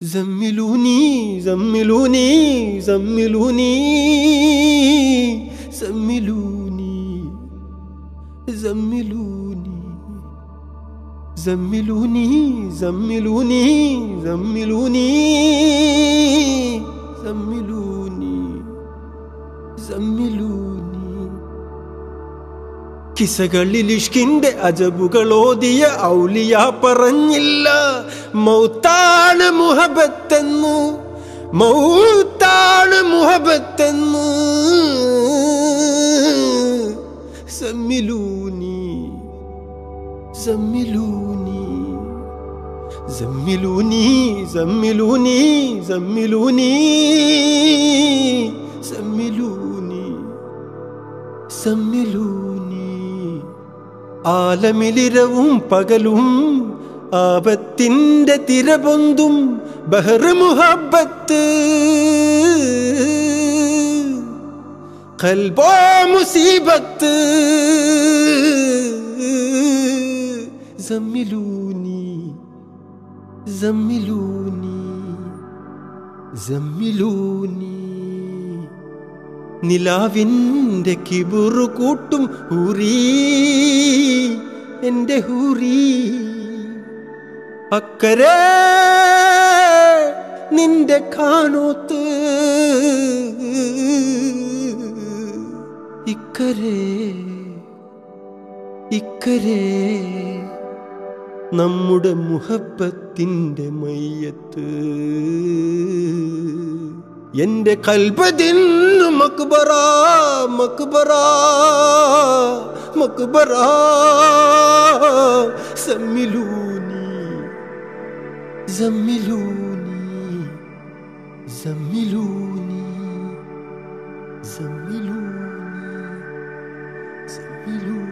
زملوني زملوني زملوني زملوني زملوني زملوني زملوني زملوني. കിസകളിൽ ഇഷ്കിന്റെ അജബുകളോതിയ ഔലിയ പറഞ്ഞില്ല മൗത്താണ് മുഹബത്തെന്നു മൗത്താണ് മുഹബത്തെന്നു സമ്മിലൂനി സമ്മിലൂനി സമ്മിലൂനി സമ്മിലൂനി സമ്മിലൂനി സമ്മിലൂനി സമ്മിലൂനി ആലമിലിരവും പകലും ആപത്തിൻ്റെ തിര പൊന്തും ബഹ്റുമുഹബത്ത് കൽബോ മുസീബത്ത് زملوني زملوني زملوني നിലാവിന്റെ കിബുറു കൂട്ടും ഹൂറി എന്റെ ഹൂറി. അക്കരെ നിന്റെ കാണോത്ത് ഇക്കരെ ഇക്കരെ നമ്മുടെ മുഹബത്തിന്റെ മയ്യത്ത്. എന്റെ കൽബതിന്നു مقبرہ مقبرہ مقبرہ زملونی زملونی زملونی زملونی زملونی